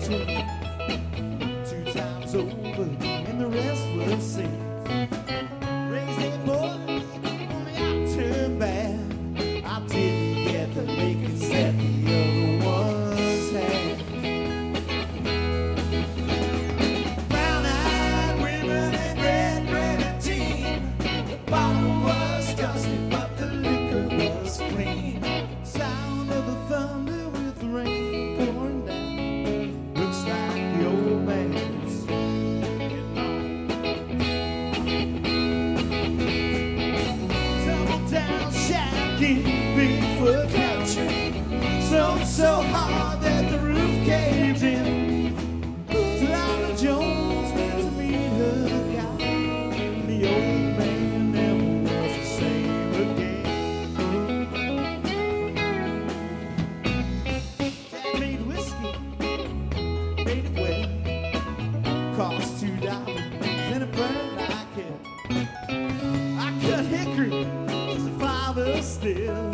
two, times over, and the rest we'll see. so hard that the roof caved in. Delilah Jones went to meet her guy. And the old man never was the same again. Dad made whiskey, made it well. Cost two dollars and it burned like hell. I cut hickory, he's a father still.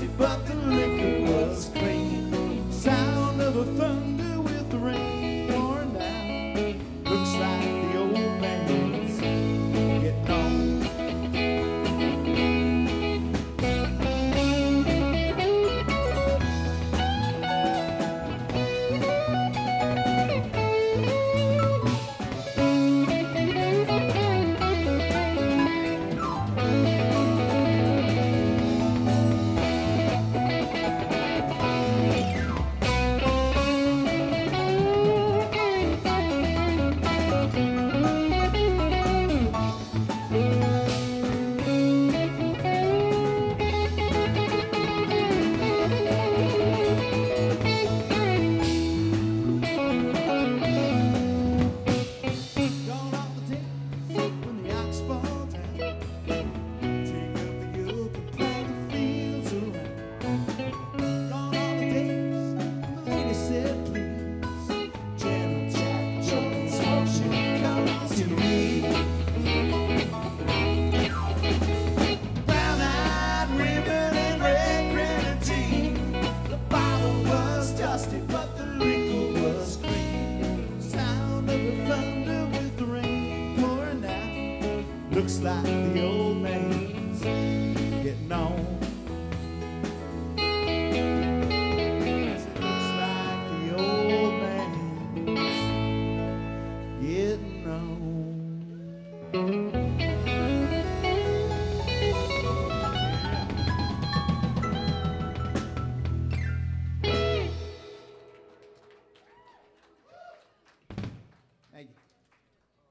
But the looks like. the old